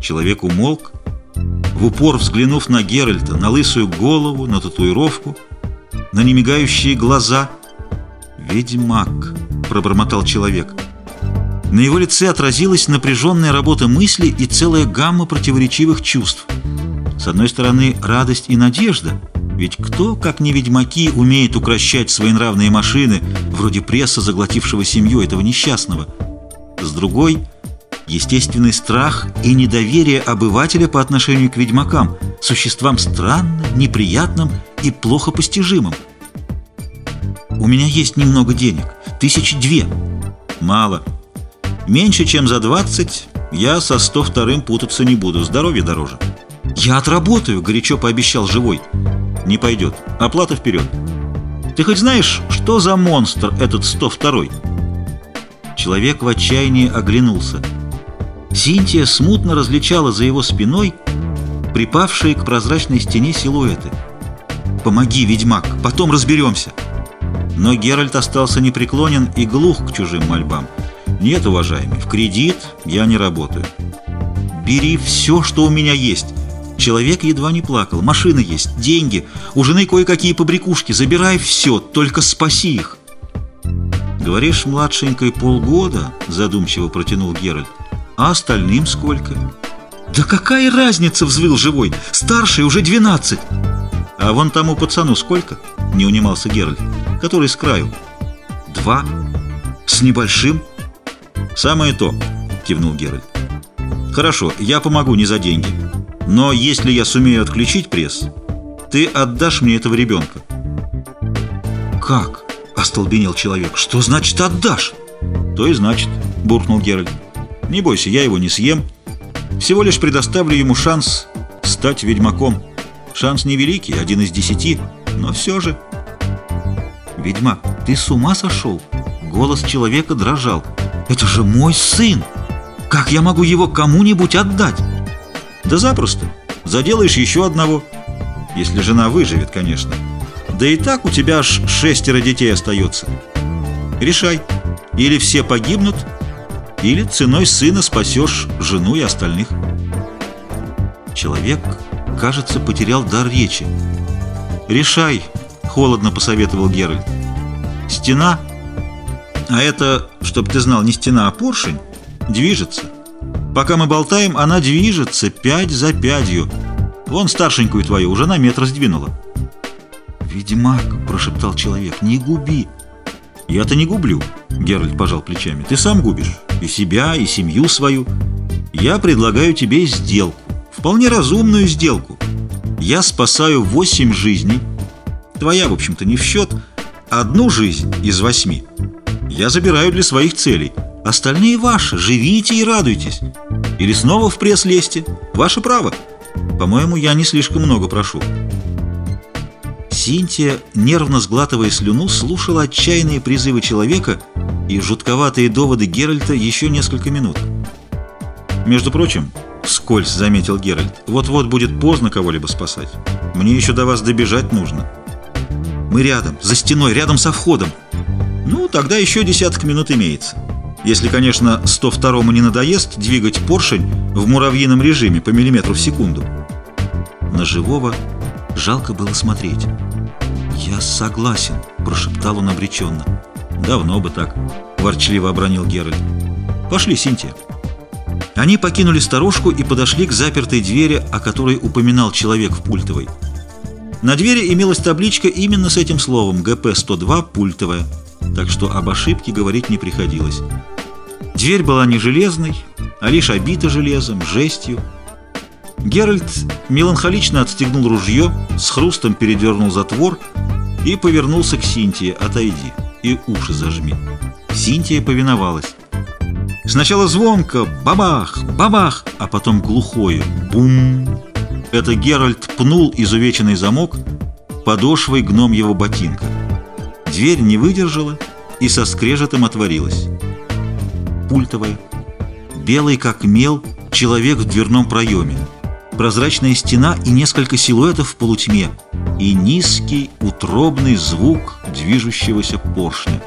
Человек умолк, в упор взглянув на Геральта, на лысую голову, на татуировку, на немигающие глаза. «Ведьмак», — пробормотал человек. На его лице отразилась напряженная работа мысли и целая гамма противоречивых чувств. С одной стороны, радость и надежда, ведь кто, как не ведьмаки, умеет укращать свои нравные машины, вроде пресса, заглотившего семью этого несчастного? С другой — естественный страх и недоверие обывателя по отношению к ведьмакам, существам странным, неприятным и плохо постижимым. «У меня есть немного денег, тысячи две». «Мало. Меньше, чем за двадцать, я со сто вторым путаться не буду, здоровье дороже». «Я отработаю», — горячо пообещал живой. «Не пойдет. Оплата вперед». «Ты хоть знаешь, что за монстр этот сто второй?» Человек в отчаянии оглянулся. Синтия смутно различала за его спиной припавшие к прозрачной стене силуэты. «Помоги, ведьмак, потом разберемся!» Но Геральт остался непреклонен и глух к чужим мольбам. «Нет, уважаемый, в кредит я не работаю. Бери все, что у меня есть!» Человек едва не плакал. Машина есть, деньги, у жены кое-какие побрякушки. Забирай все, только спаси их. «Говоришь, младшенькой полгода?» — задумчиво протянул Геральт. А остальным сколько? Да какая разница, взвыл живой. Старший уже двенадцать. А вон тому пацану сколько? Не унимался Геральт. Который с краю. Два. С небольшим. Самое то, кивнул Геральт. Хорошо, я помогу не за деньги. Но если я сумею отключить пресс, ты отдашь мне этого ребенка. Как? Остолбенел человек. Что значит отдашь? То и значит, буркнул Геральт. Не бойся, я его не съем. Всего лишь предоставлю ему шанс стать ведьмаком. Шанс невеликий, один из десяти, но все же... «Ведьмак, ты с ума сошел?» Голос человека дрожал. «Это же мой сын! Как я могу его кому-нибудь отдать?» «Да запросто. Заделаешь еще одного. Если жена выживет, конечно. Да и так у тебя аж шестеро детей остается. Решай. Или все погибнут, или ценой сына спасешь жену и остальных. Человек, кажется, потерял дар речи. «Решай», — холодно посоветовал Геральт. «Стена, а это, чтоб ты знал, не стена, а поршень, движется. Пока мы болтаем, она движется пять за пятью. Вон старшенькую твою уже на метр сдвинула». «Ведьмак», — прошептал человек, — «не губи». «Я-то не гублю», — Геральт пожал плечами. «Ты сам губишь» и себя, и семью свою. Я предлагаю тебе сделку, вполне разумную сделку. Я спасаю восемь жизней, твоя, в общем-то, не в счет, одну жизнь из восьми я забираю для своих целей. Остальные ваши, живите и радуйтесь. Или снова в пресс лезьте, ваше право. По-моему, я не слишком много прошу». Синтия, нервно сглатывая слюну, слушала отчаянные призывы человека и жутковатые доводы Геральта еще несколько минут. «Между прочим, — вскользь заметил Геральт, — вот-вот будет поздно кого-либо спасать. Мне еще до вас добежать нужно. Мы рядом, за стеной, рядом со входом. Ну, тогда еще десяток минут имеется. Если, конечно, 102-му не надоест двигать поршень в муравьином режиме по миллиметру в секунду». На живого жалко было смотреть. «Я согласен», — прошептал он обреченно. «Давно бы так», — ворчливо обронил Геральт. «Пошли, Синтия». Они покинули сторожку и подошли к запертой двери, о которой упоминал человек в пультовой. На двери имелась табличка именно с этим словом «ГП-102 пультовая», так что об ошибке говорить не приходилось. Дверь была не железной, а лишь обита железом, жестью. Геральт меланхолично отстегнул ружье, с хрустом передернул затвор и повернулся к Синтии «Отойди и уши зажми». Синтия повиновалась. Сначала звонко «бабах, бабах», а потом глухое «бум». Это Геральт пнул изувеченный замок подошвой гном его ботинка. Дверь не выдержала и со скрежетом отворилась. Пультовая, белый как мел, человек в дверном проеме прозрачная стена и несколько силуэтов в полутьме, и низкий утробный звук движущегося поршня.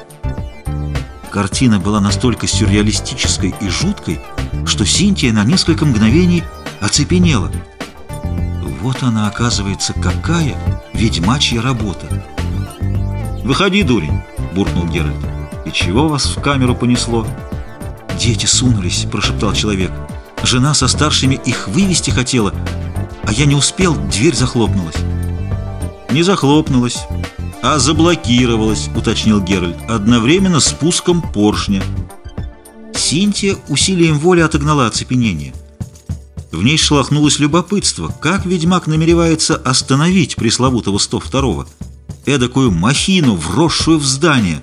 Картина была настолько сюрреалистической и жуткой, что Синтия на несколько мгновений оцепенела. Вот она, оказывается, какая ведьмачья работа. «Выходи, дурень!» — буркнул Геральт. «И чего вас в камеру понесло?» «Дети сунулись», — прошептал человек. «Жена со старшими их вывести хотела, а я не успел, дверь захлопнулась». «Не захлопнулась, а заблокировалась», — уточнил Геральт, одновременно с спуском поршня. Синтия усилием воли отогнала оцепенение. В ней шелохнулось любопытство, как ведьмак намеревается остановить пресловутого 102-го, эдакую махину, вросшую в здание.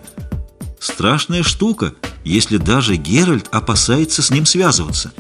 Страшная штука, если даже Геральт опасается с ним связываться.